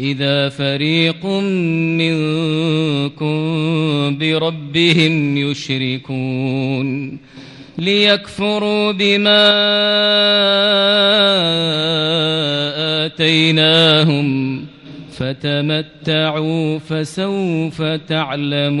إذا فريق منكم بربهم يشركون ليكفروا بما آتيناهم فتمتعوا فسوف تعلمون